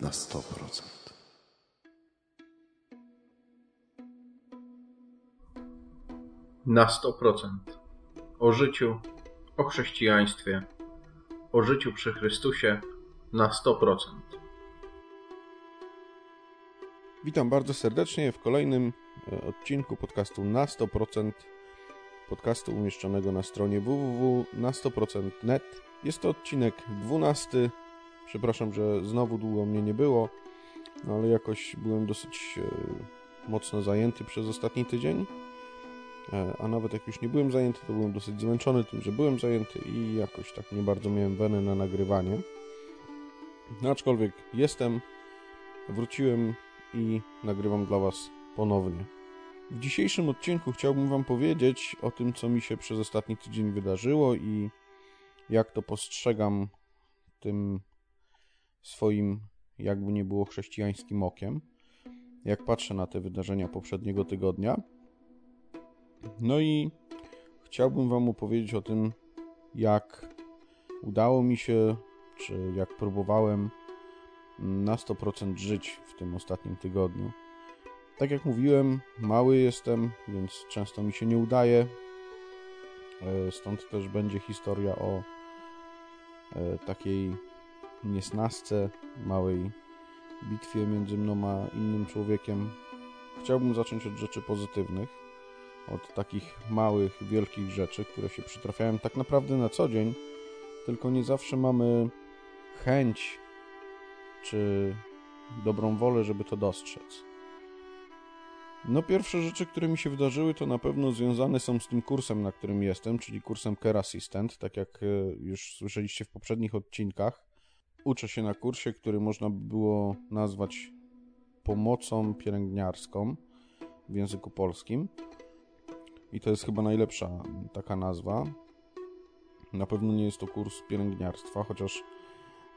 Na 100%. na 100%. O życiu, o chrześcijaństwie, o życiu przy Chrystusie na 100%. Witam bardzo serdecznie w kolejnym e, odcinku podcastu na 100%. Podcastu umieszczonego na stronie www.na100%.net. Jest to odcinek 12. Przepraszam, że znowu długo mnie nie było, no ale jakoś byłem dosyć e, mocno zajęty przez ostatni tydzień. E, A nawet jak już nie byłem zajęty, to byłem dosyć zmęczony tym, że byłem zajęty i jakoś tak nie bardzo miałem wenę na nagrywanie. No aczkolwiek jestem, wróciłem i nagrywam dla Was ponownie. W dzisiejszym odcinku chciałbym Wam powiedzieć o tym, co mi się przez ostatni tydzień wydarzyło i jak to postrzegam tym swoim, jakby nie było chrześcijańskim okiem, jak patrzę na te wydarzenia poprzedniego tygodnia. No i chciałbym Wam opowiedzieć o tym, jak udało mi się, czy jak próbowałem na 100% żyć w tym ostatnim tygodniu. Tak jak mówiłem, mały jestem, więc często mi się nie udaje. E, Stąd też będzie historia o e, takiej niesnasce, małej bitwie między mną a innym człowiekiem. Chciałbym zacząć od rzeczy pozytywnych, od takich małych, wielkich rzeczy, które się przytrafiają tak naprawdę na co dzień, tylko nie zawsze mamy chęć czy dobrą wolę, żeby to dostrzec. No, pierwsze rzeczy, które mi się wydarzyły, to na pewno związane są z tym kursem, na którym jestem, czyli kursem Care Assistant, tak jak e, już słyszeliście w poprzednich odcinkach. Uczę się na kursie, który można by było nazwać pomocą pielęgniarską w języku polskim. I to jest chyba najlepsza taka nazwa. Na pewno nie jest to kurs pielęgniarstwa, chociaż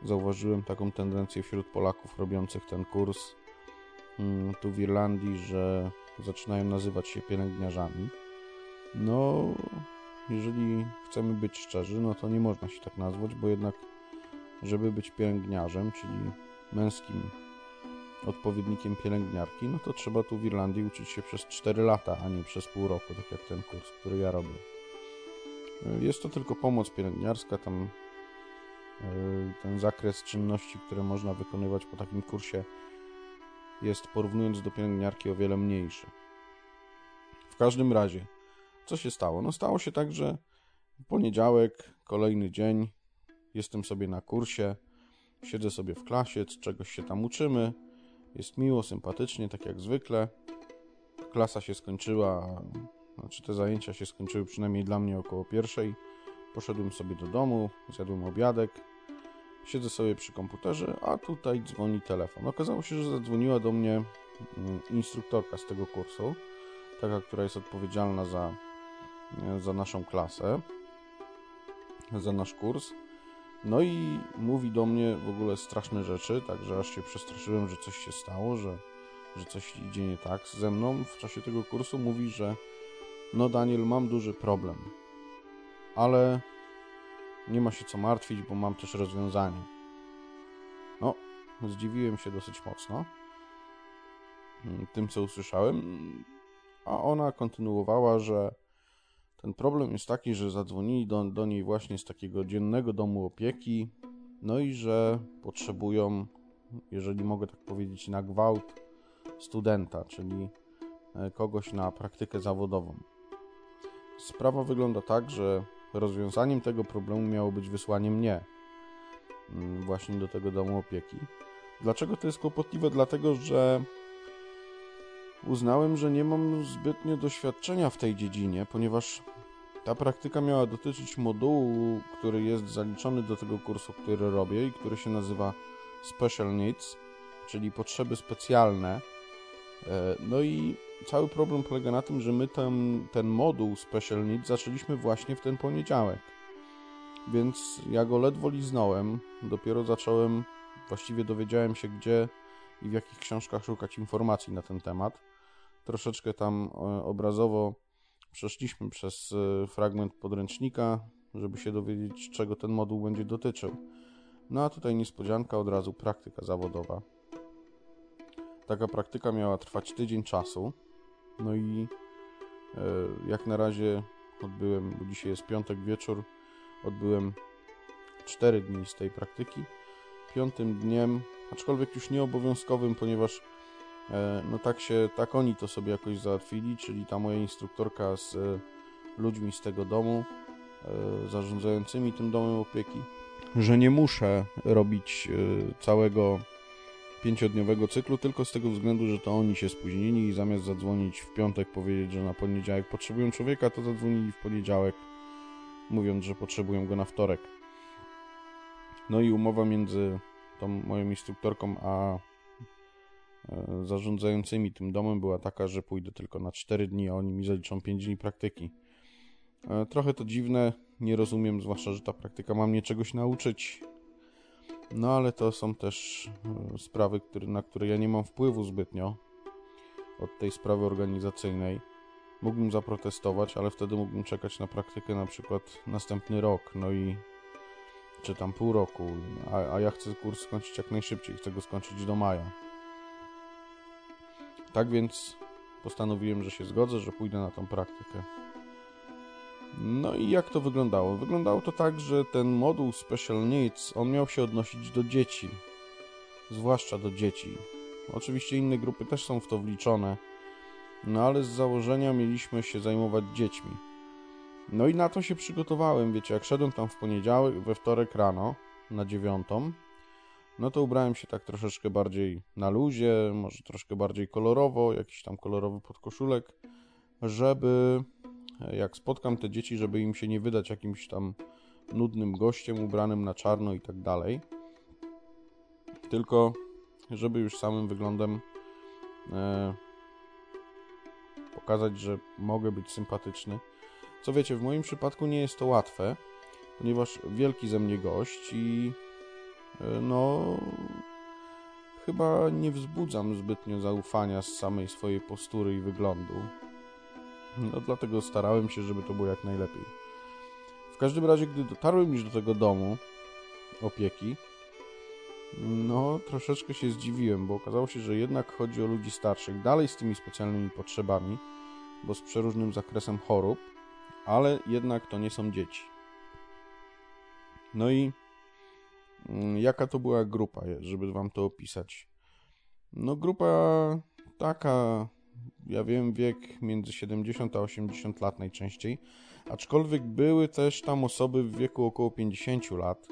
zauważyłem taką tendencję wśród Polaków robiących ten kurs mm, tu w Irlandii, że zaczynają nazywać się pielęgniarzami. No, jeżeli chcemy być szczerzy, no to nie można się tak nazwać, bo jednak, żeby być pielęgniarzem, czyli męskim odpowiednikiem pielęgniarki, no to trzeba tu w Irlandii uczyć się przez 4 lata, a nie przez pół roku, tak jak ten kurs, który ja robię. Jest to tylko pomoc pielęgniarska, tam ten zakres czynności, które można wykonywać po takim kursie jest porównując do pielęgniarki o wiele mniejszy. W każdym razie, co się stało? No stało się tak, że poniedziałek, kolejny dzień, jestem sobie na kursie, siedzę sobie w klasie, czegoś się tam uczymy, jest miło, sympatycznie, tak jak zwykle. Klasa się skończyła, znaczy te zajęcia się skończyły przynajmniej dla mnie około pierwszej. Poszedłem sobie do domu, zjadłem obiadek, siedzę sobie przy komputerze, a tutaj dzwoni telefon. Okazało się, że zadzwoniła do mnie mm, instruktorka z tego kursu, taka, która jest odpowiedzialna za, za naszą klasę, za nasz kurs. No i mówi do mnie w ogóle straszne rzeczy, także aż się przestraszyłem, że coś się stało, że, że coś idzie nie tak ze mną. W czasie tego kursu mówi, że no Daniel, mam duży problem, ale nie ma się co martwić, bo mam też rozwiązanie. No, zdziwiłem się dosyć mocno tym, co usłyszałem, a ona kontynuowała, że ten problem jest taki, że zadzwonili do, do niej właśnie z takiego dziennego domu opieki, no i że potrzebują, jeżeli mogę tak powiedzieć, na gwałt studenta, czyli e, kogoś na praktykę zawodową. Sprawa wygląda tak, że rozwiązaniem tego problemu miało być wysłanie mnie mm, właśnie do tego domu opieki. Dlaczego to jest kłopotliwe? Dlatego, że uznałem, że nie mam zbytnio doświadczenia w tej dziedzinie, ponieważ ta praktyka miała dotyczyć modułu, który jest zaliczony do tego kursu, który robię i który się nazywa Special Needs. czyli potrzeby specjalne. E, no i cały problem polega na tym, że my ten, ten moduł Special Needs zaczęliśmy właśnie w ten poniedziałek. Więc ja go ledwo liznąłem, dopiero zacząłem, właściwie dowiedziałem się gdzie i w jakich książkach szukać informacji na ten temat. Troszeczkę tam e, obrazowo przeszliśmy przez e, fragment podręcznika, żeby się dowiedzieć, czego ten moduł będzie dotyczył. No a tutaj niespodzianka, od razu praktyka zawodowa. Taka praktyka miała trwać tydzień czasu. No i e, jak na razie odbyłem, bo dzisiaj jest piątek wieczór, odbyłem 4 dni z tej praktyki. Piątym dniem, aczkolwiek już nieobowiązkowym, ponieważ no tak się, tak oni to sobie jakoś załatwili, czyli ta moja instruktorka z e, ludźmi z tego domu, zarządzającymi tym domem opieki, że nie muszę robić całego pięciodniowego cyklu, tylko z tego względu, że to oni się spóźnili i zamiast zadzwonić w piątek, powiedzieć, że na poniedziałek potrzebują człowieka, to zadzwonili w poniedziałek, mówiąc, że potrzebują go na wtorek. No i umowa między tą moją instruktorką a e, zarządzającymi tym domem była taka, że pójdę tylko na 4 dni, a oni mi zaliczą 5 dni praktyki. E, trochę to dziwne, nie rozumiem, zwłaszcza, że ta praktyka ma mnie czegoś nauczyć, no ale to są też e, sprawy, na które ja nie mam wpływu zbytnio od tej sprawy organizacyjnej. Mógłbym zaprotestować, ale wtedy mógłbym czekać na praktykę na przykład następny rok, no i czy tam pół roku, a, a ja chcę kurs skończyć jak najszybciej, chcę go skończyć do maja. Tak więc postanowiłem, że się zgodzę, że pójdę na tą praktykę. No i jak to wyglądało? Wyglądało to tak, że ten moduł Special Needs, on miał się odnosić do dzieci. Zwłaszcza do dzieci. Oczywiście inne grupy też są w to wliczone, no ale z założenia mieliśmy się zajmować dziećmi. No i na to się przygotowałem, wiecie, jak szedłem tam w poniedziałek, we wtorek rano, na dziewiątą, no to ubrałem się tak troszeczkę bardziej na luzie, może troszkę bardziej kolorowo, jakiś tam kolorowy podkoszulek, żeby jak spotkam te dzieci, żeby im się nie wydać jakimś tam nudnym gościem ubranym na czarno i tak dalej. Tylko, żeby już samym wyglądem e, pokazać, że mogę być sympatyczny. Co wiecie, w moim przypadku nie jest to łatwe, ponieważ wielki ze mnie gość i e, no chyba nie wzbudzam zbytnio zaufania z samej swojej postury i wyglądu. No dlatego starałem się, żeby to było jak najlepiej. W każdym razie, gdy dotarłem już do tego domu opieki, no troszeczkę się zdziwiłem, bo okazało się, że jednak chodzi o ludzi starszych, dalej z tymi specjalnymi potrzebami, bo z przeróżnym zakresem chorób, ale jednak to nie są dzieci. No i jaka to była grupa, żeby wam to opisać? No grupa taka ja wiem, wiek między 70 a 80 lat najczęściej, aczkolwiek były też tam osoby w wieku około 50 lat.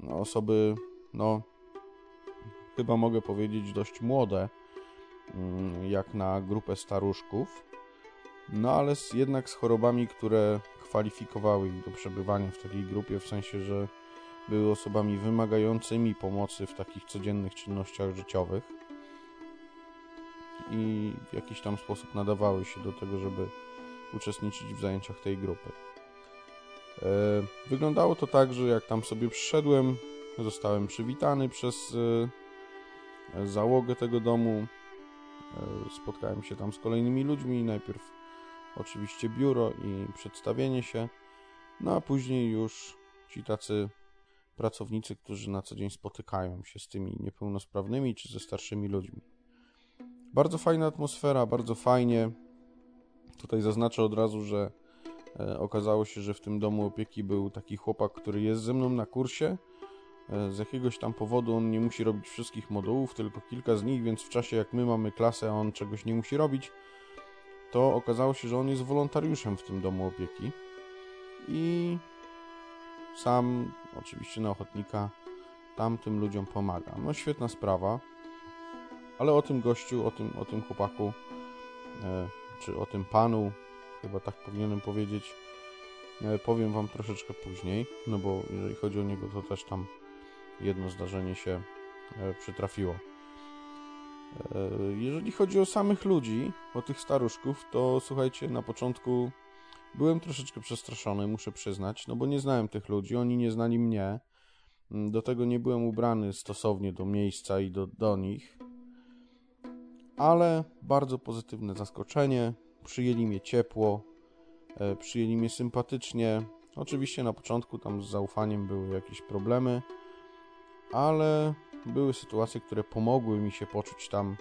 No, osoby, no, chyba mogę powiedzieć dość młode, mm, jak na grupę staruszków, no ale jednak z chorobami, które kwalifikowały ich do przebywania w takiej grupie, w sensie, że były osobami wymagającymi pomocy w takich codziennych czynnościach życiowych i w jakiś tam sposób nadawały się do tego, żeby uczestniczyć w zajęciach tej grupy. E, wyglądało to tak, że jak tam sobie przyszedłem, zostałem przywitany przez e, załogę tego domu. E, spotkałem się tam z kolejnymi ludźmi. Najpierw oczywiście biuro i przedstawienie się, no a później już ci tacy pracownicy, którzy na co dzień spotykają się z tymi niepełnosprawnymi czy ze starszymi ludźmi. Bardzo fajna atmosfera, bardzo fajnie. Tutaj zaznaczę od razu, że e, okazało się, że w tym domu opieki był taki chłopak, który jest ze mną na kursie. E, z jakiegoś tam powodu on nie musi robić wszystkich modułów, tylko kilka z nich, więc w czasie jak my mamy klasę, a on czegoś nie musi robić, to okazało się, że on jest wolontariuszem w tym domu opieki. I sam, oczywiście na ochotnika, tamtym ludziom pomaga. No świetna sprawa. Ale o tym gościu, o tym, o tym chłopaku, e, czy o tym panu, chyba tak powinienem powiedzieć, e, powiem Wam troszeczkę później, no bo jeżeli chodzi o niego, to też tam jedno zdarzenie się e, przytrafiło. Jeżeli chodzi o samych ludzi, o tych staruszków, to słuchajcie, na początku byłem troszeczkę przestraszony, muszę przyznać, no bo nie znałem tych ludzi, oni nie znali mnie. Do tego nie byłem ubrany stosownie do miejsca i do, do nich. Ale bardzo pozytywne zaskoczenie. Przyjęli mnie ciepło, e, przyjęli mnie sympatycznie. Oczywiście na początku tam z zaufaniem były jakieś problemy, ale były sytuacje, które pomogły mi się poczuć tam,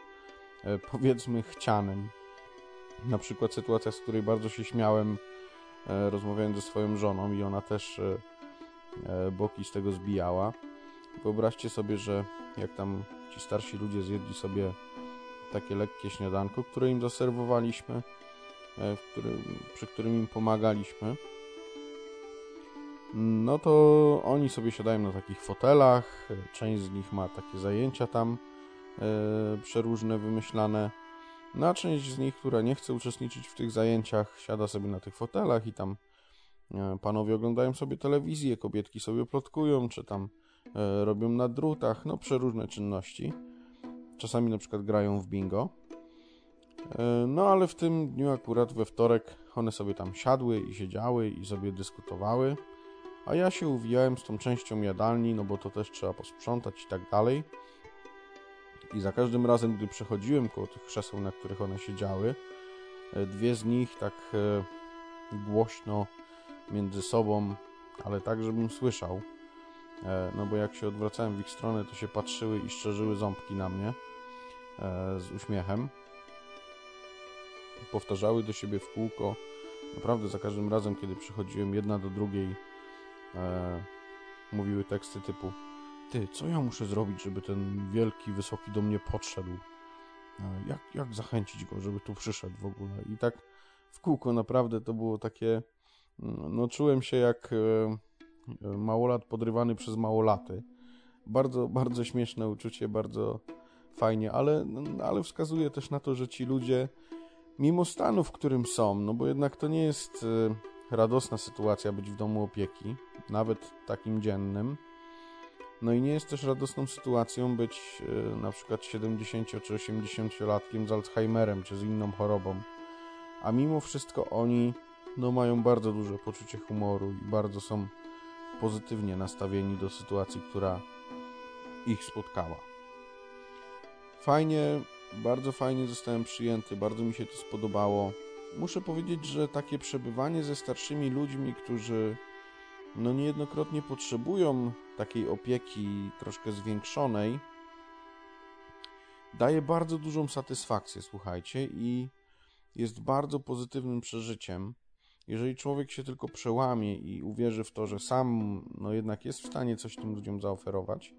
e, powiedzmy, chcianym. Na przykład sytuacja, z której bardzo się śmiałem, rozmawiając ze swoją żoną, i ona też e, boki z tego zbijała. Wyobraźcie sobie, że jak tam ci starsi ludzie zjedli sobie takie lekkie śniadanko, które im zaserwowaliśmy, którym, przy którym im pomagaliśmy, no to oni sobie siadają na takich fotelach, część z nich ma takie zajęcia tam e, przeróżne, wymyślane, no a część z nich, która nie chce uczestniczyć w tych zajęciach, siada sobie na tych fotelach i tam e, panowie oglądają sobie telewizję, kobietki sobie plotkują, czy tam e, robią na drutach, no przeróżne czynności. Czasami na przykład grają w bingo. E, no ale w tym dniu akurat we wtorek one sobie tam siadły i siedziały i sobie dyskutowały a ja się uwijałem z tą częścią jadalni, no bo to też trzeba posprzątać i tak dalej. I za każdym razem, gdy przechodziłem koło tych krzeseł, na których one siedziały, e, dwie z nich tak e, głośno między sobą, ale tak, żebym słyszał. E, no bo jak się odwracałem w ich stronę, to się patrzyły i szczerzyły ząbki na mnie z uśmiechem. Powtarzały do siebie w kółko. Naprawdę za każdym razem, kiedy przychodziłem jedna do drugiej, mówiły teksty typu Ty, co ja muszę zrobić, żeby ten wielki, wysoki do mnie podszedł? Jak, jak zachęcić go, żeby tu przyszedł w ogóle? I tak w kółko naprawdę to było takie... Mm, no czułem się jak e, e, małolat podrywany przez małolaty. Bardzo, bardzo śmieszne uczucie, bardzo fajnie, ale, ale wskazuje też na to, że ci ludzie, mimo stanu, w którym są, no bo jednak to nie jest e, radosna sytuacja być w domu opieki, nawet takim dziennym. No i nie jest też radosną sytuacją być yy, na przykład 70 czy 80-latkiem z Alzheimerem czy z inną chorobą. A mimo wszystko oni no, mają bardzo duże poczucie humoru i bardzo są pozytywnie nastawieni do sytuacji, która ich spotkała. Fajnie, bardzo fajnie zostałem przyjęty, bardzo mi się to spodobało muszę powiedzieć, że takie przebywanie ze starszymi ludźmi, którzy no niejednokrotnie potrzebują takiej opieki troszkę zwiększonej, daje bardzo dużą satysfakcję, słuchajcie, i jest bardzo pozytywnym przeżyciem. Jeżeli człowiek się tylko przełamie i uwierzy w to, że sam no jednak jest w stanie coś tym ludziom zaoferować,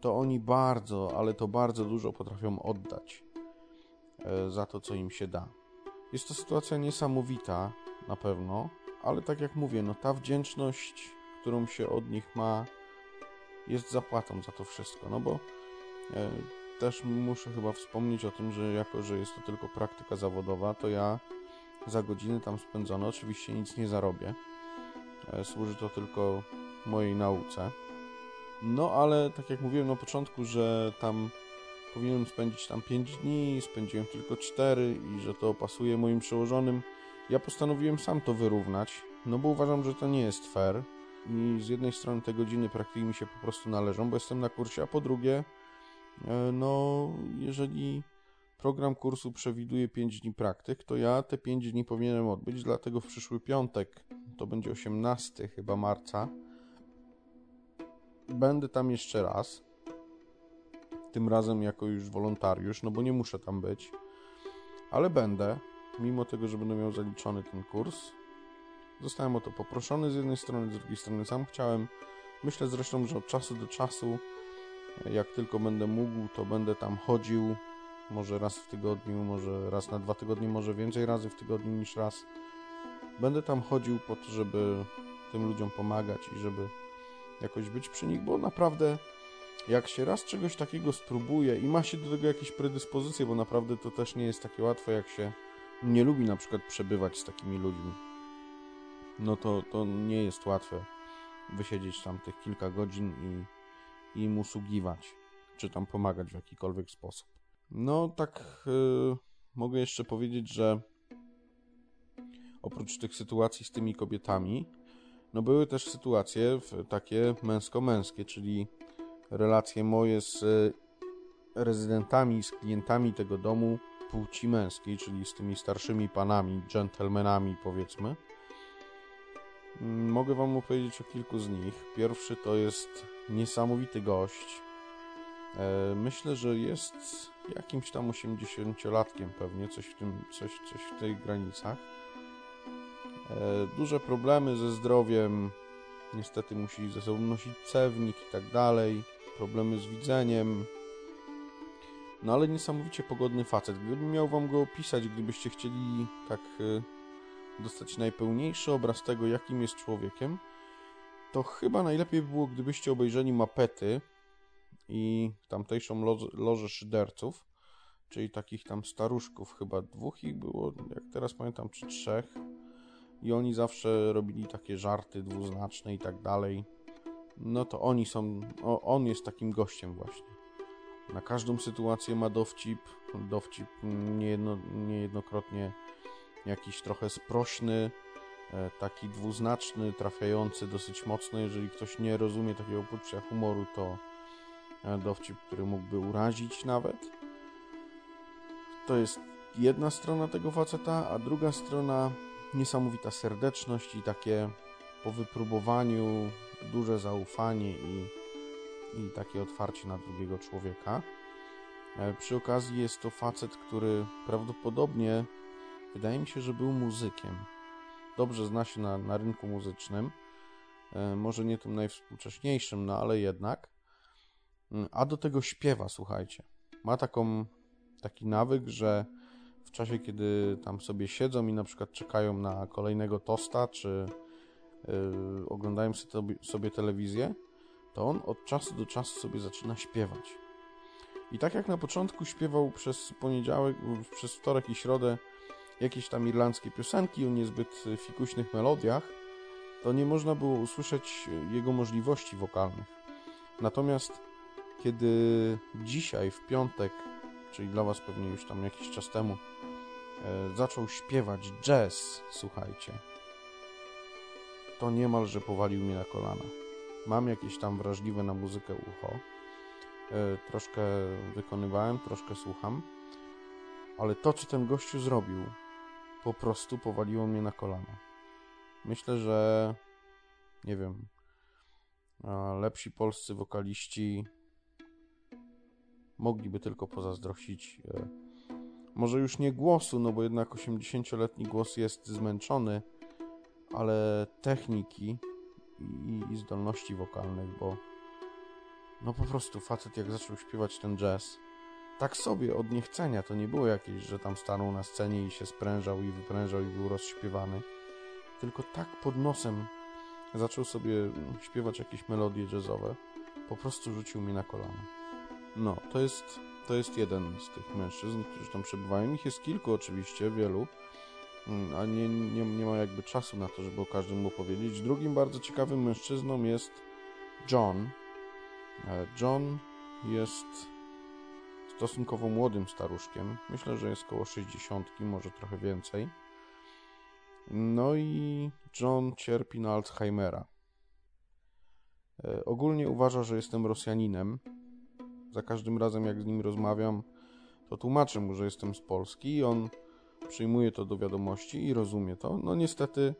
to oni bardzo, ale to bardzo dużo potrafią oddać e, za to, co im się da. Jest to sytuacja niesamowita, na pewno, ale tak jak mówię, no ta wdzięczność, którą się od nich ma, jest zapłatą za to wszystko, no bo e, też muszę chyba wspomnieć o tym, że jako, że jest to tylko praktyka zawodowa, to ja za godziny tam spędzone oczywiście nic nie zarobię. E, służy to tylko mojej nauce. No ale tak jak mówiłem na początku, że tam powinienem spędzić tam 5 dni, spędziłem tylko 4 i że to pasuje moim przełożonym. Ja postanowiłem sam to wyrównać, no bo uważam, że to nie jest fair i z jednej strony te godziny praktyki mi się po prostu należą, bo jestem na kursie, a po drugie, e, no jeżeli program kursu przewiduje 5 dni praktyk, to ja te 5 dni powinienem odbyć, dlatego w przyszły piątek, to będzie 18 chyba marca, będę tam jeszcze raz tym razem jako już wolontariusz, no bo nie muszę tam być, ale będę, mimo tego, że będę miał zaliczony ten kurs. Zostałem o to poproszony z jednej strony, z drugiej strony sam chciałem. Myślę zresztą, że od czasu do czasu, jak tylko będę mógł, to będę tam chodził, może raz w tygodniu, może raz na dwa tygodnie, może więcej razy w tygodniu niż raz. Będę tam chodził po to, żeby tym ludziom pomagać i żeby jakoś być przy nich, bo naprawdę jak się raz czegoś takiego spróbuje i ma się do tego jakieś predyspozycje, bo naprawdę to też nie jest takie łatwe, jak się nie lubi na przykład przebywać z takimi ludźmi, no to, to nie jest łatwe wysiedzieć tam tych kilka godzin i, i im usługiwać, czy tam pomagać w jakikolwiek sposób. No, tak yy, mogę jeszcze powiedzieć, że oprócz tych sytuacji z tymi kobietami, no były też sytuacje takie męsko-męskie, czyli relacje moje z y, rezydentami, z klientami tego domu płci męskiej, czyli z tymi starszymi panami, dżentelmenami powiedzmy. Mm, mogę Wam opowiedzieć o kilku z nich. Pierwszy to jest niesamowity gość. E, myślę, że jest jakimś tam 80-latkiem pewnie, coś w, tym, coś, coś w tych granicach. E, duże problemy ze zdrowiem, niestety musi ze sobą nosić cewnik i tak dalej, problemy z widzeniem. No ale niesamowicie pogodny facet. Gdybym miał wam go opisać, gdybyście chcieli tak e, dostać najpełniejszy obraz tego, jakim jest człowiekiem, to chyba najlepiej by było, gdybyście obejrzeli mapety i tamtejszą lożę, lożę szyderców, czyli takich tam staruszków, chyba dwóch ich było, jak teraz pamiętam, czy trzech. I oni zawsze robili takie żarty dwuznaczne i tak dalej. No to oni są, o, on jest takim gościem właśnie. Na każdą sytuację ma dowcip, dowcip niejedno, niejednokrotnie jakiś trochę sprośny, e, taki dwuznaczny, trafiający dosyć mocno. Jeżeli ktoś nie rozumie takiego poczucia humoru, to e, dowcip, który mógłby urazić nawet. To jest jedna strona tego faceta, a druga strona niesamowita serdeczność i takie po wypróbowaniu duże zaufanie i, i takie otwarcie na drugiego człowieka. E, przy okazji jest to facet, który prawdopodobnie Wydaje mi się, że był muzykiem. Dobrze zna się na, na rynku muzycznym. E, może nie tym najwspółcześniejszym, no ale jednak. Mm, a do tego śpiewa, słuchajcie. Ma taką, taki nawyk, że w czasie, kiedy tam sobie siedzą i na przykład czekają na kolejnego tosta, czy yy, oglądają sobie, sobie telewizję, to on od czasu do czasu sobie zaczyna śpiewać. I tak jak na początku śpiewał przez poniedziałek, przez wtorek i środę jakieś tam irlandzkie piosenki o niezbyt fikuśnych melodiach, to nie można było usłyszeć jego możliwości wokalnych. Natomiast kiedy dzisiaj, w piątek, czyli dla Was pewnie już tam jakiś czas temu, e, zaczął śpiewać jazz, słuchajcie, to niemalże powalił mnie na kolana. Mam jakieś tam wrażliwe na muzykę ucho. E, troszkę wykonywałem, troszkę słucham. Ale to, co ten gościu zrobił, po prostu powaliło mnie na kolana. Myślę, że nie wiem, lepsi polscy wokaliści mogliby tylko pozazdrościć e, może już nie głosu, no bo jednak 80-letni głos jest zmęczony, ale techniki i, i zdolności wokalnych, bo no po prostu facet jak zaczął śpiewać ten jazz, tak sobie od niechcenia. To nie było jakieś, że tam stanął na scenie i się sprężał i wyprężał i był rozśpiewany. Tylko tak pod nosem zaczął sobie śpiewać jakieś melodie jazzowe. Po prostu rzucił mnie na kolana. No, to jest, to jest jeden z tych mężczyzn, którzy tam przebywają. Ich jest kilku oczywiście, wielu. Mm, a nie, nie, nie ma jakby czasu na to, żeby o każdym opowiedzieć. Drugim bardzo ciekawym mężczyzną jest John. E, John jest stosunkowo młodym staruszkiem. Myślę, że jest około 60, może trochę więcej. No i John cierpi na Alzheimera. E, ogólnie uważa, że jestem Rosjaninem. Za każdym razem, jak z nim rozmawiam, to tłumaczę mu, że jestem z Polski i on przyjmuje to do wiadomości i rozumie to. No niestety,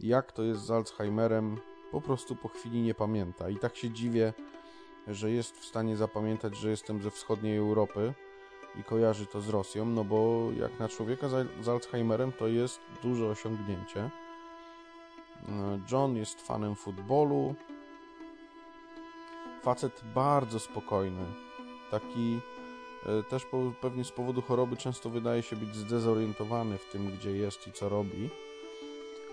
jak to jest z Alzheimerem, po prostu po chwili nie pamięta. I tak się dziwię, że jest w stanie zapamiętać, że jestem ze wschodniej Europy i kojarzy to z Rosją, no bo jak na człowieka z Alzheimerem to jest duże osiągnięcie. E, John jest fanem futbolu. Facet bardzo spokojny. Taki też pewnie z powodu choroby często wydaje się być zdezorientowany w tym, gdzie jest i co robi.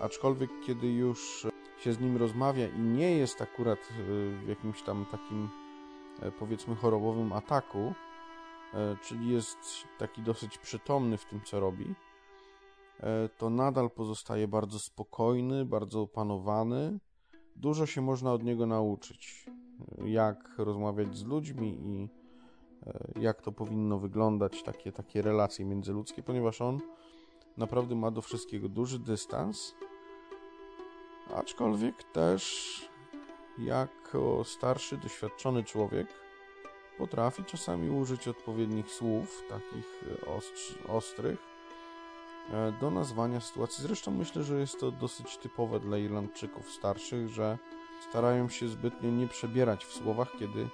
Aczkolwiek kiedy już się z nim rozmawia i nie jest akurat e, w jakimś tam takim E, powiedzmy chorobowym ataku, e, czyli jest taki dosyć przytomny w tym, co robi, e, to nadal pozostaje bardzo spokojny, bardzo opanowany. Dużo się można od niego nauczyć. Jak rozmawiać z ludźmi i jak to powinno wyglądać, takie, takie relacje międzyludzkie, ponieważ on naprawdę ma do wszystkiego duży dystans, aczkolwiek też jako starszy, doświadczony człowiek potrafi czasami użyć odpowiednich słów, takich ostrych, e, do nazwania sytuacji. Zresztą myślę, że jest to dosyć typowe dla Irlandczyków starszych, że starają się zbytnio nie przebierać w słowach, kiedy e,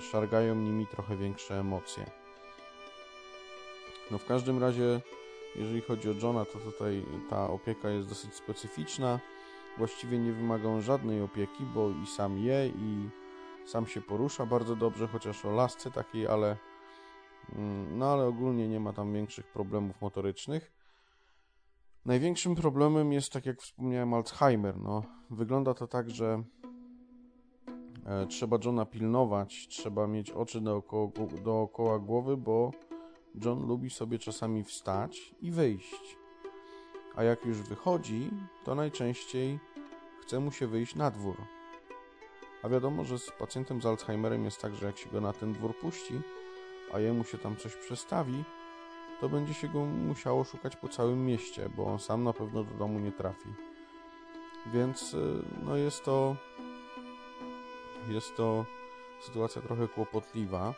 szargają nimi trochę większe emocje. No w każdym razie, jeżeli chodzi o Johna, to tutaj ta opieka jest dosyć specyficzna. Właściwie nie wymaga on żadnej opieki, bo i sam je, i sam się porusza bardzo dobrze, chociaż o lasce takiej, ale mm, no ale ogólnie nie ma tam większych problemów motorycznych. Największym problemem jest, tak jak wspomniałem, Alzheimer. No, wygląda to tak, że e, trzeba Johna pilnować, trzeba mieć oczy dookoła, dookoła głowy, bo John lubi sobie czasami wstać i wyjść. A jak już wychodzi, to najczęściej chce mu się wyjść na dwór. A wiadomo, że z pacjentem z Alzheimerem jest tak, że jak się go na ten dwór puści, a jemu się tam coś przestawi, to będzie się go musiało szukać po całym mieście, bo on sam na pewno do domu nie trafi. Więc y, no jest to jest to sytuacja trochę kłopotliwa.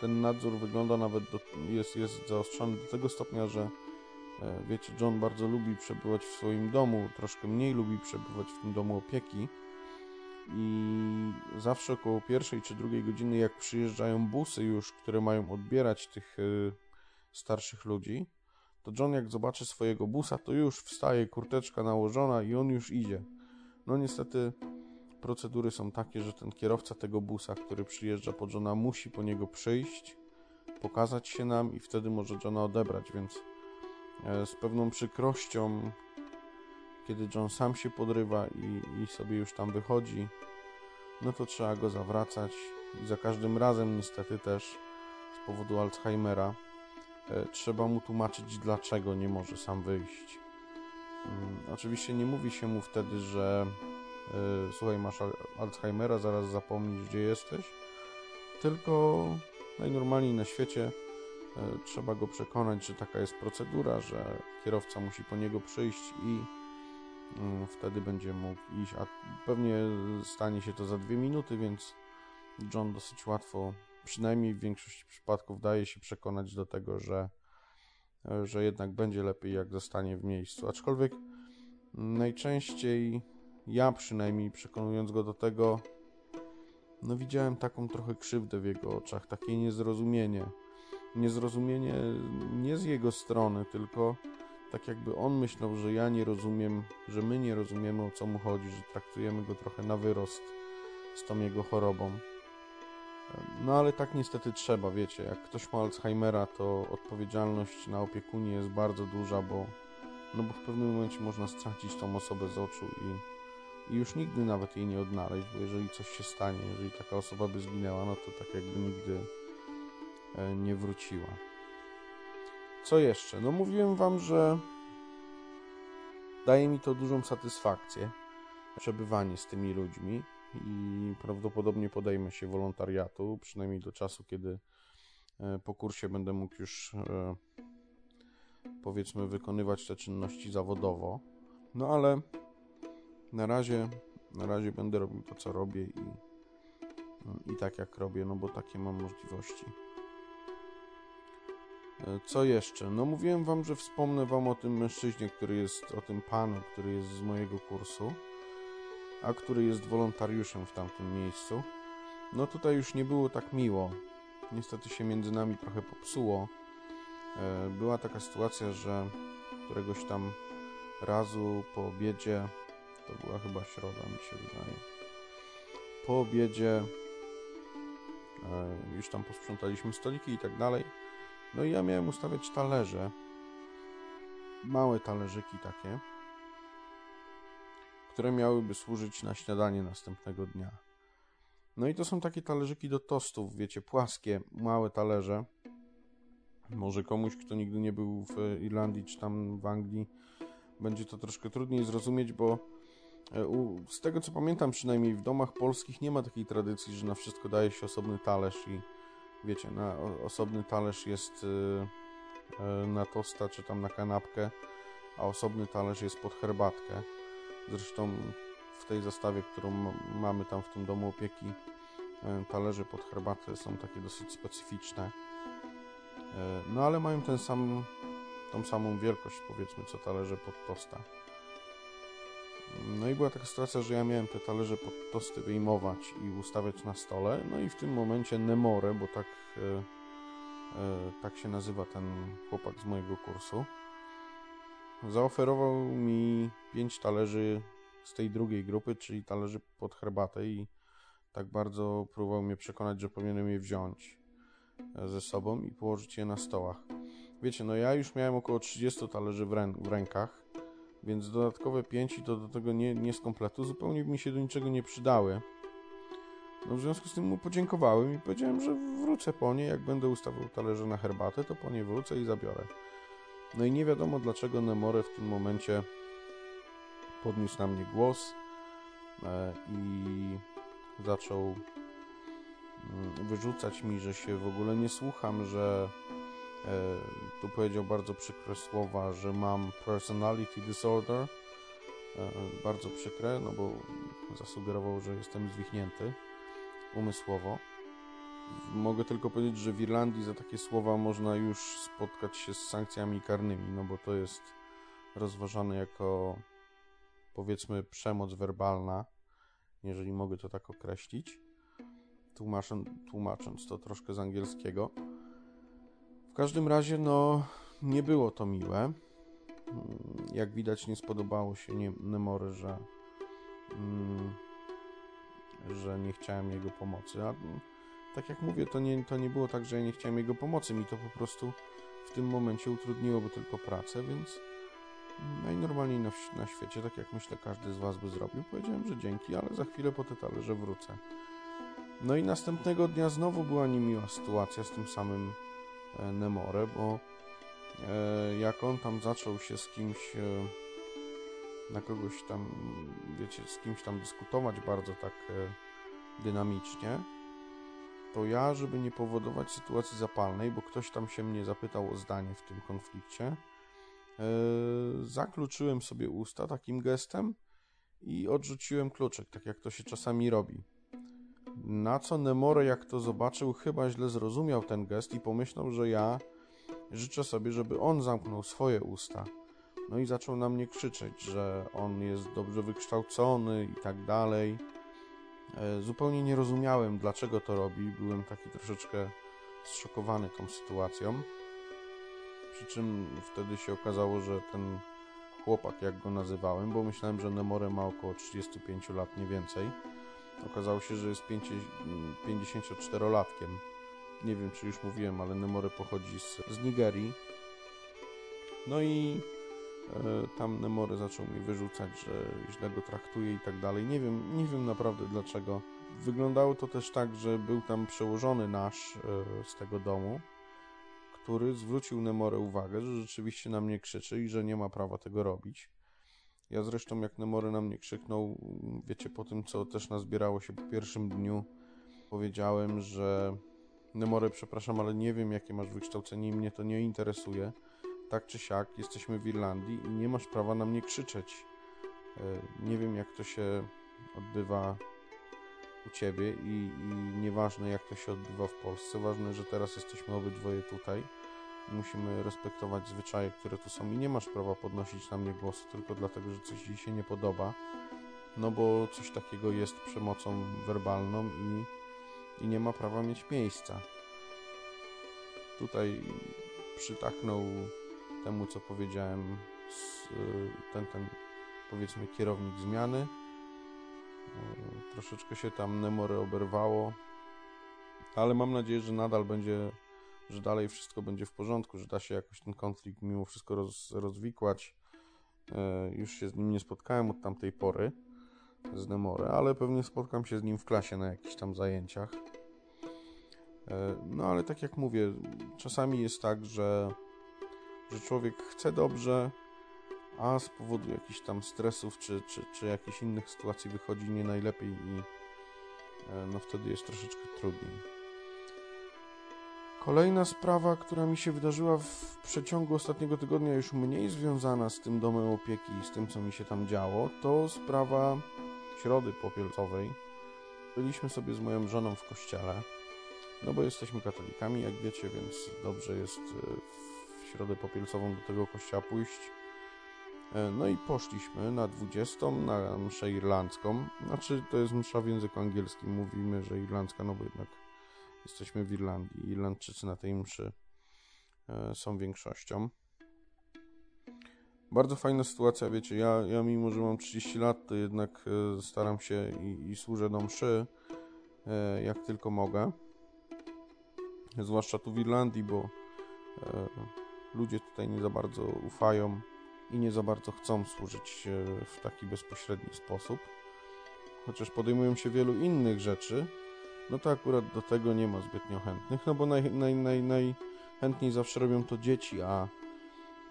Ten nadzór wygląda nawet do, jest, jest zaostrzony do tego stopnia, że e, wiecie, John bardzo lubi przebywać w swoim domu, troszkę mniej lubi przebywać w tym domu opieki i zawsze około pierwszej czy drugiej godziny, jak przyjeżdżają busy już, które mają odbierać tych y, starszych ludzi, to John jak zobaczy swojego busa, to już wstaje, kurteczka nałożona i on już idzie. No niestety procedury są takie, że ten kierowca tego busa, który przyjeżdża po Johna, musi po niego przyjść, pokazać się nam i wtedy może Johna odebrać, więc e, z pewną przykrością kiedy John sam się podrywa i, i sobie już tam wychodzi, no to trzeba go zawracać i za każdym razem niestety też z powodu Alzheimera e, trzeba mu tłumaczyć, dlaczego nie może sam wyjść. Hmm, oczywiście nie mówi się mu wtedy, że słuchaj, masz Alzheimera, zaraz zapomnisz, gdzie jesteś, tylko najnormalniej na świecie e, trzeba go przekonać, że taka jest procedura, że kierowca musi po niego przyjść i Mm, wtedy będzie mógł iść, a pewnie stanie się to za dwie minuty, więc John dosyć łatwo, przynajmniej w większości przypadków, daje się przekonać do tego, że, że jednak będzie lepiej, jak zostanie w miejscu. Aczkolwiek najczęściej ja przynajmniej przekonując go do tego, no widziałem taką trochę krzywdę w jego oczach, takie niezrozumienie. Niezrozumienie nie z jego strony, tylko tak jakby on myślał, że ja nie rozumiem, że my nie rozumiemy o co mu chodzi, że traktujemy go trochę na wyrost z tą jego chorobą. No ale tak niestety trzeba, wiecie, jak ktoś ma Alzheimera, to odpowiedzialność na opiekunie jest bardzo duża, bo, no bo w pewnym momencie można stracić tą osobę z oczu i, i już nigdy nawet jej nie odnaleźć, bo jeżeli coś się stanie, jeżeli taka osoba by zginęła, no to tak jakby nigdy e, nie wróciła. Co jeszcze? No mówiłem wam, że daje mi to dużą satysfakcję przebywanie z tymi ludźmi i prawdopodobnie podejmę się wolontariatu, przynajmniej do czasu, kiedy e, po kursie będę mógł już e, powiedzmy wykonywać te czynności zawodowo. No ale na razie na razie będę robił to, co robię i, i tak jak robię, no bo takie mam możliwości. E, co jeszcze? No mówiłem wam, że wspomnę wam o tym mężczyźnie, który jest, o tym panu, który jest z mojego kursu, a który jest wolontariuszem w tamtym miejscu. No tutaj już nie było tak miło. Niestety się między nami trochę popsuło. E, była taka sytuacja, że któregoś tam razu po obiedzie, to była chyba środa, mi się wydaje, po obiedzie e, już tam posprzątaliśmy stoliki i tak dalej no i ja miałem ustawiać talerze. Małe talerzyki takie, które miałyby służyć na śniadanie następnego dnia. No i to są takie talerzyki do tostów, wiecie, płaskie, małe talerze. Może komuś, kto nigdy nie był w Irlandii czy tam w Anglii, będzie to troszkę trudniej zrozumieć, bo z tego co pamiętam, przynajmniej w domach polskich nie ma takiej tradycji, że na wszystko daje się osobny talerz i wiecie, na osobny talerz jest na tosta czy tam na kanapkę, a osobny talerz jest pod herbatkę. Zresztą w tej zastawie, którą mamy tam w tym domu opieki, talerze pod herbatę są takie dosyć specyficzne. No ale mają ten sam, tą samą wielkość, powiedzmy, co talerze pod tosta. No i była taka sytuacja, że ja miałem te talerze pod tosty wyjmować i ustawiać na stole. No i w tym momencie Nemore, bo tak, e, e, tak się nazywa ten chłopak z mojego kursu, zaoferował mi pięć talerzy z tej drugiej grupy, czyli talerzy pod herbatę i tak bardzo próbował mnie przekonać, że powinienem je wziąć e, ze sobą i położyć je na stołach. Wiecie, no ja już miałem około 30 talerzy w, rę w rękach więc dodatkowe 5 i to do tego nie, nie z kompletu zupełnie mi się do niczego nie przydały. No w związku z tym mu podziękowałem i powiedziałem, że wrócę po nie, jak będę ustawiał talerze na herbatę, to po nie wrócę i zabiorę. No i nie wiadomo dlaczego Nemore w tym momencie podniósł na mnie głos e, i zaczął mm, wyrzucać mi, że się w ogóle nie słucham, że tu powiedział bardzo przykre słowa, że mam personality disorder. E, bardzo przykre, no bo zasugerował, że jestem zwichnięty umysłowo. Mogę tylko powiedzieć, że w Irlandii za takie słowa można już spotkać się z sankcjami karnymi, no bo to jest rozważane jako powiedzmy przemoc werbalna, jeżeli mogę to tak określić, tłumacząc to troszkę z angielskiego każdym razie, no, nie było to miłe. Mm, jak widać, nie spodobało się Nemory, że, mm, że nie chciałem jego pomocy. A mm, tak jak mówię, to nie, to nie było tak, że ja nie chciałem jego pomocy. Mi to po prostu w tym momencie utrudniłoby tylko pracę, więc najnormalniej na, na świecie, tak jak myślę każdy z Was by zrobił, powiedziałem, że dzięki, ale za chwilę po te talerze wrócę. No i następnego dnia znowu była niemiła sytuacja z tym samym E, Nemore, bo e, jak on tam zaczął się z kimś e, na kogoś tam, wiecie, z kimś tam dyskutować bardzo tak dynamicznie, to ja, żeby nie powodować sytuacji zapalnej, bo ktoś tam się mnie zapytał o zdanie w tym konflikcie, zakluczyłem sobie usta takim gestem i odrzuciłem kluczek, tak jak to się czasami robi. Na co Nemore, jak to zobaczył, chyba źle zrozumiał ten gest i pomyślał, że ja życzę sobie, żeby on zamknął swoje usta. No i zaczął na mnie krzyczeć, że on jest dobrze wykształcony i tak dalej. E, zupełnie nie rozumiałem, dlaczego to robi. Byłem taki troszeczkę zszokowany tą sytuacją. Przy czym wtedy się okazało, że ten chłopak, jak go nazywałem, bo myślałem, że Nemore ma około 35 lat, nie więcej Okazało się, że jest 54-latkiem. Nie wiem, czy już mówiłem, ale Nemore pochodzi z, z Nigerii. No i e, tam Nemore zaczął mi wyrzucać, że źle go traktuje i tak dalej. Nie wiem, nie wiem naprawdę dlaczego. Wyglądało to też tak, że był tam przełożony nasz e, z tego domu, który zwrócił Nemore uwagę, że rzeczywiście na mnie krzyczy i że nie ma prawa tego robić. Ja zresztą, jak Nemory na mnie krzyknął, wiecie, po tym, co też nazbierało się po pierwszym dniu, powiedziałem, że Nemory, przepraszam, ale nie wiem, jakie masz wykształcenie i mnie to nie interesuje. Tak czy siak, jesteśmy w Irlandii i nie masz prawa na mnie krzyczeć. E, nie wiem, jak to się odbywa u ciebie i, i nieważne, jak to się odbywa w Polsce. Ważne, że teraz jesteśmy obydwoje tutaj musimy respektować zwyczaje, które tu są i nie masz prawa podnosić na mnie głosu tylko dlatego, że coś ci się nie podoba, no bo coś takiego jest przemocą werbalną i, i nie ma prawa mieć miejsca. Tutaj przytaknął temu, co powiedziałem ten, ten powiedzmy kierownik zmiany. E, troszeczkę się tam Nemore oberwało, ale mam nadzieję, że nadal będzie że dalej wszystko będzie w porządku, że da się jakoś ten konflikt mimo wszystko roz, rozwikłać. E, już się z nim nie spotkałem od tamtej pory z Nemore, ale pewnie spotkam się z nim w klasie na jakichś tam zajęciach. E, no ale tak jak mówię, czasami jest tak, że, że człowiek chce dobrze, a z powodu jakichś tam stresów czy, czy, czy jakichś innych sytuacji wychodzi nie najlepiej i e, no wtedy jest troszeczkę trudniej. Kolejna sprawa, która mi się wydarzyła w przeciągu ostatniego tygodnia, już mniej związana z tym domem opieki i z tym, co mi się tam działo, to sprawa środy popielcowej. Byliśmy sobie z moją żoną w kościele, no bo jesteśmy katolikami, jak wiecie, więc dobrze jest e, w środę popielcową do tego kościoła pójść. E, no i poszliśmy na 20 na mszę irlandzką. Znaczy, to jest msza w języku angielskim. Mówimy, że irlandzka, no bo jednak jesteśmy w Irlandii. Irlandczycy na tej mszy e, są większością. Bardzo fajna sytuacja, wiecie, ja, ja mimo, że mam 30 lat, to jednak e, staram się i, i służę do mszy jak tylko mogę. Zwłaszcza tu w Irlandii, bo ludzie tutaj nie za bardzo ufają i nie za bardzo chcą służyć w taki bezpośredni sposób. Chociaż podejmują się wielu innych rzeczy, no to akurat do tego nie ma zbytnio chętnych, no bo naj, naj, naj, najchętniej zawsze robią to dzieci, a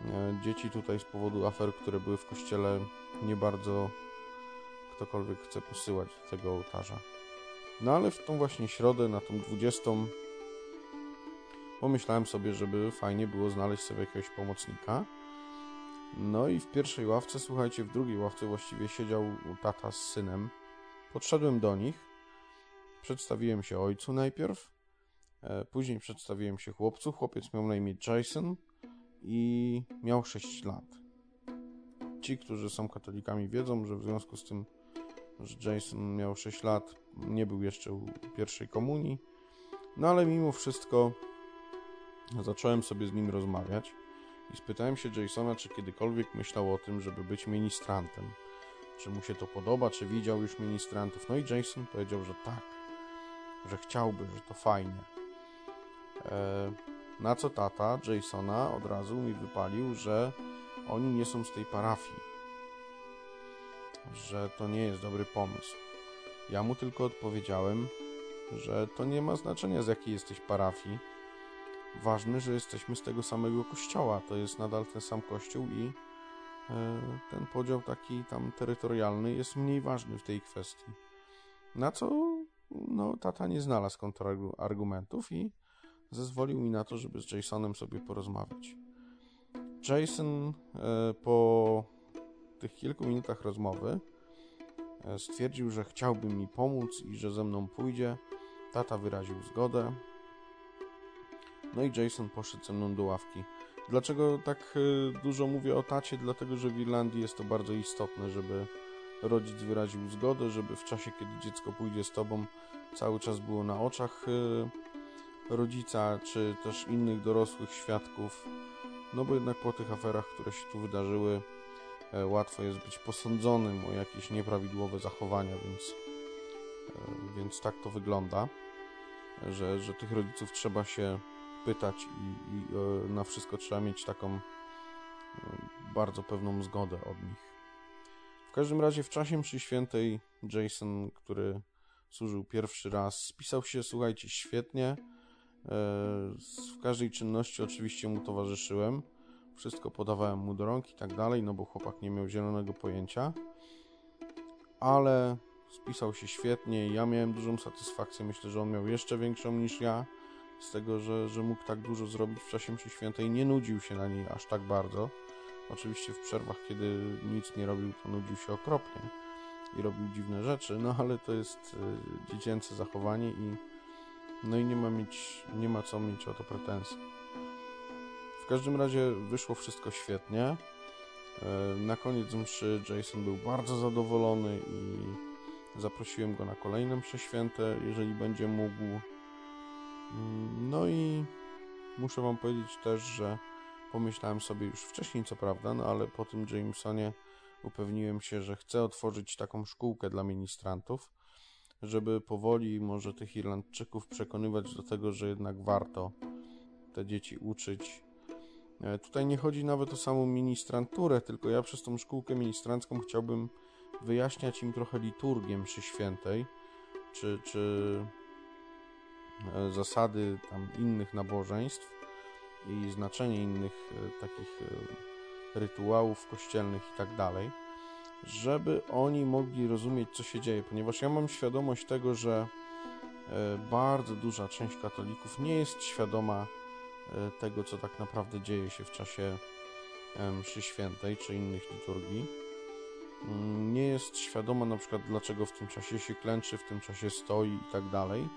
e, dzieci tutaj z powodu afer, które były w kościele, nie bardzo ktokolwiek chce posyłać do tego ołtarza. No ale w tą właśnie środę, na tą 20, pomyślałem sobie, żeby fajnie było znaleźć sobie jakiegoś pomocnika. No i w pierwszej ławce, słuchajcie, w drugiej ławce właściwie siedział tata z synem. Podszedłem do nich, przedstawiłem się ojcu najpierw, e, później przedstawiłem się chłopcu. Chłopiec miał na imię Jason i miał 6 lat. Ci, którzy są katolikami, wiedzą, że w związku z tym, że Jason miał 6 lat, nie był jeszcze u pierwszej komunii. No ale mimo wszystko zacząłem sobie z nim rozmawiać i spytałem się Jasona, czy kiedykolwiek myślał o tym, żeby być ministrantem. Czy mu się to podoba, czy widział już ministrantów. No i Jason powiedział, że tak, że chciałby, że to fajnie. E, na co tata Jasona od razu mi wypalił, że oni nie są z tej parafii. Że to nie jest dobry pomysł. Ja mu tylko odpowiedziałem, że to nie ma znaczenia z jakiej jesteś parafii ważne, że jesteśmy z tego samego kościoła. To jest nadal ten sam kościół i e, ten podział taki tam terytorialny jest mniej ważny w tej kwestii. Na co no, tata nie znalazł kontrargumentów i zezwolił mi na to, żeby z Jasonem sobie porozmawiać. Jason e, po tych kilku minutach rozmowy e, stwierdził, że chciałby mi pomóc i że ze mną pójdzie. Tata wyraził zgodę. No i Jason poszedł ze mną do ławki. Dlaczego tak y, dużo mówię o tacie? Dlatego, że w Irlandii jest to bardzo istotne, żeby rodzic wyraził zgodę, żeby w czasie, kiedy dziecko pójdzie z tobą, cały czas było na oczach y, rodzica, czy też innych dorosłych świadków. No bo jednak po tych aferach, które się tu wydarzyły, e, łatwo jest być posądzonym o jakieś nieprawidłowe zachowania, więc, e, więc tak to wygląda, że, że tych rodziców trzeba się pytać i, i e, na wszystko trzeba mieć taką bardzo pewną zgodę od nich. Każdym razie w czasie mszy świętej Jason, który służył pierwszy raz, spisał się, słuchajcie, świetnie. E, w każdej czynności oczywiście mu towarzyszyłem. Wszystko podawałem mu do rąk i tak dalej, no bo chłopak nie miał zielonego pojęcia. Ale spisał się świetnie i ja miałem dużą satysfakcję. Myślę, że on miał jeszcze większą niż ja z tego, że, że mógł tak dużo zrobić w czasie mszy świętej, nie nudził się na niej aż tak bardzo. Oczywiście w przerwach, kiedy nic nie robił, to nudził się okropnie i robił dziwne rzeczy, no ale to jest y, dziecięce zachowanie i no i nie ma, mieć, nie ma co mieć o to pretensji. W każdym razie wyszło wszystko świetnie. E, na koniec mszy Jason był bardzo zadowolony i zaprosiłem go na kolejne msze święte, jeżeli będzie mógł. Mm, no i muszę Wam powiedzieć też, że pomyślałem sobie już wcześniej, co prawda, no ale po tym Jamesonie upewniłem się, że chcę otworzyć taką szkółkę dla ministrantów, żeby powoli może tych Irlandczyków przekonywać do tego, że jednak warto te dzieci uczyć. E, tutaj nie chodzi nawet o samą ministranturę, tylko ja przez tą szkółkę ministrancką chciałbym wyjaśniać im trochę liturgię mszy świętej, czy, czy E, zasady tam innych nabożeństw i znaczenie innych e, takich e, rytuałów kościelnych i tak dalej, żeby oni mogli rozumieć, co się dzieje, ponieważ ja mam świadomość tego, że bardzo duża część katolików nie jest świadoma tego, co tak naprawdę dzieje się w czasie mszy świętej czy innych liturgii. Mm, nie jest świadoma na przykład dlaczego w tym czasie się klęczy, w tym czasie stoi i tak dalej.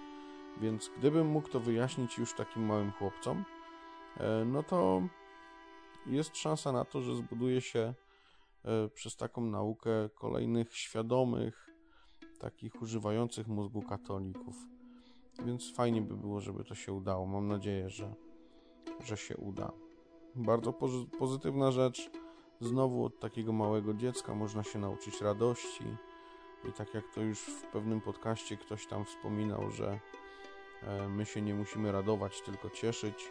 Więc gdybym mógł to wyjaśnić już takim małym chłopcom, e, no to jest szansa na to, że zbuduje się e, przez taką naukę kolejnych świadomych, takich używających mózgu katolików. Więc fajnie by było, żeby to się udało. Mam nadzieję, że, że się uda. Bardzo pozytywna rzecz. Znowu od takiego małego dziecka można się nauczyć radości. I tak jak to już w pewnym podcaście ktoś tam wspominał, że e, my się nie musimy radować, tylko cieszyć.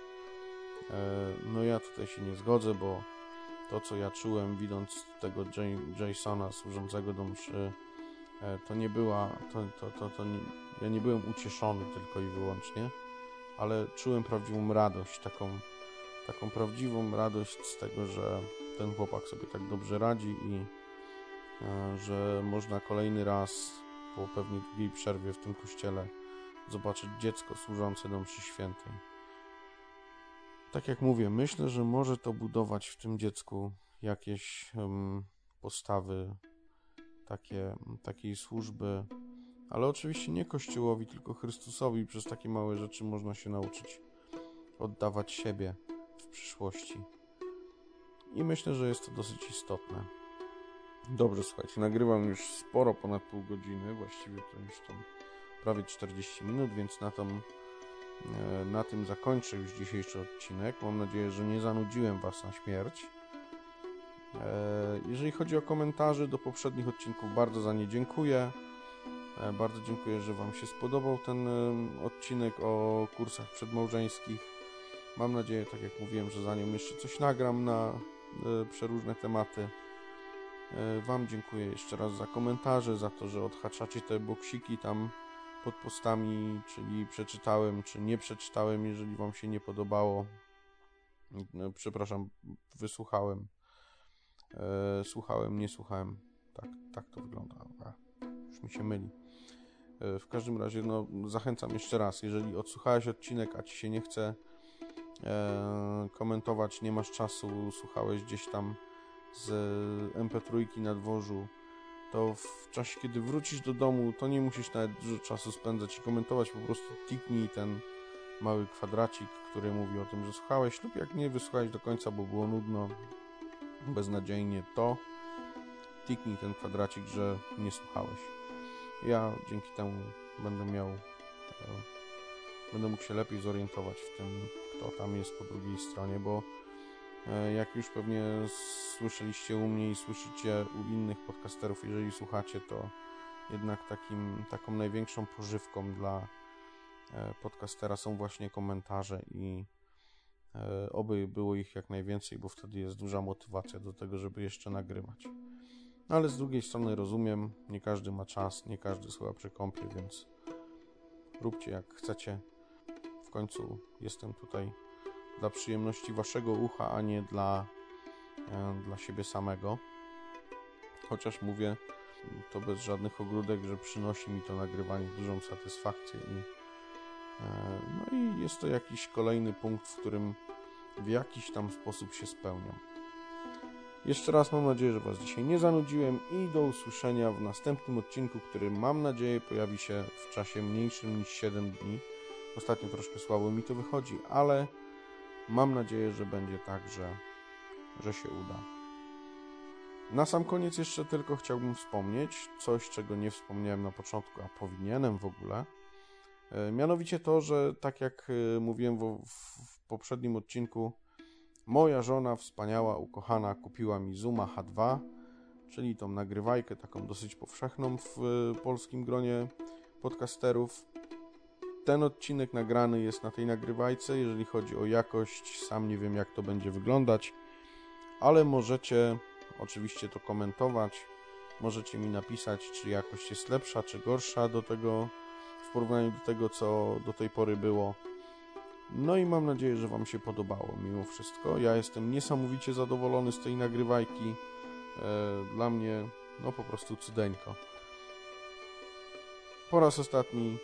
E, no ja tutaj się nie zgodzę, bo to co ja czułem widząc tego Jasona służącego do mszy, e, to nie była, to, to, to, to nie, ja nie byłem ucieszony tylko i wyłącznie, ale czułem prawdziwą radość, taką taką prawdziwą radość z tego, że ten chłopak sobie tak dobrze radzi i e, że można kolejny raz po pewnie długiej przerwie w tym kościele zobaczyć dziecko służące do mszy świętej. Tak jak mówię, myślę, że może to budować w tym dziecku jakieś um, postawy takie, takiej służby, ale oczywiście nie Kościołowi, tylko Chrystusowi. Przez takie małe rzeczy można się nauczyć oddawać siebie w przyszłości. I myślę, że jest to dosyć istotne. Dobrze, słuchajcie, nagrywam już sporo ponad pół godziny, właściwie to już tam prawie 40 minut, więc na, e, na tym zakończę już dzisiejszy odcinek. Mam nadzieję, że nie zanudziłem Was na śmierć. E, jeżeli chodzi o komentarze do poprzednich odcinków, bardzo za nie dziękuję. E, bardzo dziękuję, że Wam się spodobał ten odcinek o kursach przedmałżeńskich. Mam nadzieję, tak jak mówiłem, że zanim jeszcze coś nagram na e, przeróżne tematy. E, wam dziękuję jeszcze raz za komentarze, za to, że odhaczacie te boksiki tam pod postami, czyli przeczytałem, czy nie przeczytałem, jeżeli Wam się nie podobało. E, przepraszam, wysłuchałem. E, słuchałem, nie słuchałem. Tak, tak to wygląda. Już mi się myli. E, w każdym razie, no, zachęcam jeszcze raz, jeżeli odsłuchałeś odcinek, a Ci się nie chce e, komentować, nie masz czasu, słuchałeś gdzieś tam z MP3 na dworzu, to w czasie, kiedy wrócisz do domu, to nie musisz nawet dużo czasu spędzać i komentować, po prostu kliknij ten mały kwadracik, który mówi o tym, że słuchałeś, lub jak nie wysłuchałeś do końca, bo było nudno, beznadziejnie, to kliknij ten kwadracik, że nie słuchałeś. Ja dzięki temu będę miał, e, będę mógł się lepiej zorientować w tym, kto tam jest po drugiej stronie, bo jak już pewnie słyszeliście u mnie i słyszycie u innych podcasterów, jeżeli słuchacie, to jednak takim, taką największą pożywką dla e, podcastera są właśnie komentarze i e, oby było ich jak najwięcej, bo wtedy jest duża motywacja do tego, żeby jeszcze nagrywać. Ale z drugiej strony rozumiem, nie każdy ma czas, nie każdy słucha przy kąpie, więc róbcie jak chcecie w końcu jestem tutaj dla przyjemności waszego ucha, a nie dla, e, dla siebie samego. Chociaż mówię to bez żadnych ogródek, że przynosi mi to nagrywanie dużą satysfakcję i e, no i jest to jakiś kolejny punkt, w którym w jakiś tam sposób się spełniam. Jeszcze raz mam nadzieję, że Was dzisiaj nie zanudziłem i do usłyszenia w następnym odcinku, który mam nadzieję pojawi się w czasie mniejszym niż 7 dni. Ostatnio troszkę słabo mi to wychodzi, ale mam nadzieję, że będzie tak, że, że się uda. Na sam koniec jeszcze tylko chciałbym wspomnieć coś, czego nie wspomniałem na początku, a powinienem w ogóle. E, mianowicie to, że tak jak e, mówiłem w, w poprzednim odcinku, moja żona wspaniała, ukochana kupiła mi Zuma H2, czyli tą nagrywajkę taką dosyć powszechną w e, polskim gronie podcasterów ten odcinek nagrany jest na tej nagrywajce. Jeżeli chodzi o jakość, sam nie wiem jak to będzie wyglądać, ale możecie oczywiście to komentować. Możecie mi napisać, czy jakość jest lepsza, czy gorsza do tego w porównaniu do tego, co do tej pory było. No i mam nadzieję, że Wam się podobało mimo wszystko. Ja jestem niesamowicie zadowolony z tej nagrywajki. E, dla mnie, no po prostu cudeńko. Po raz ostatni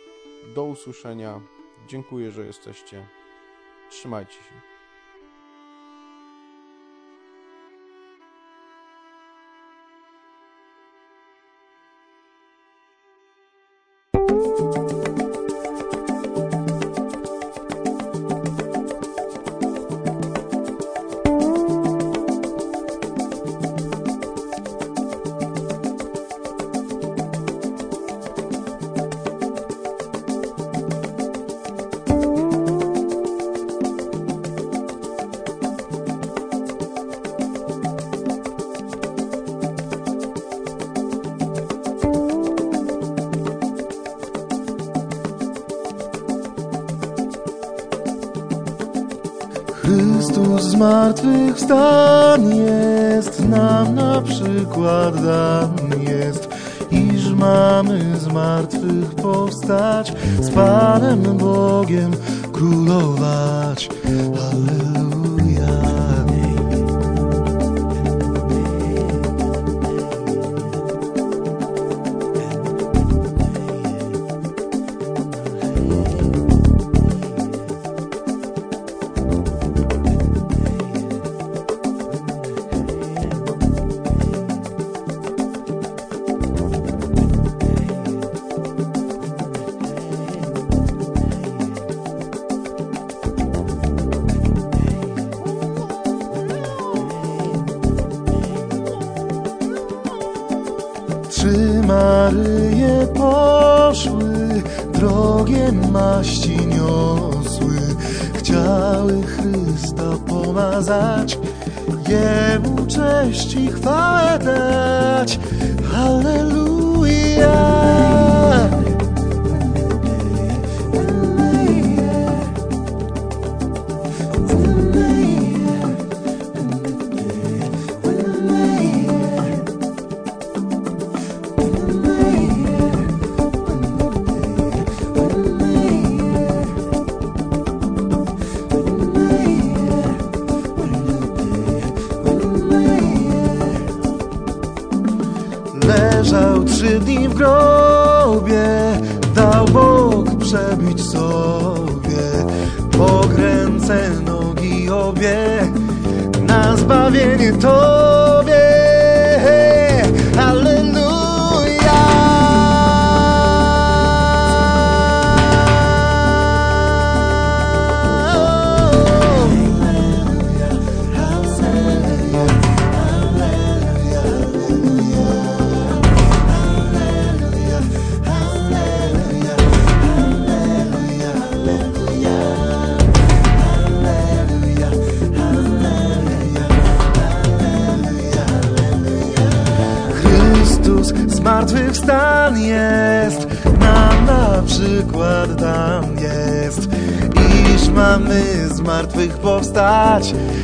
do usłyszenia. Dziękuję, że jesteście. Trzymajcie się. zmartwychwstan jest nam na przykład dan jest, iż mamy z martwych powstać, z Panem Bogiem królować. much.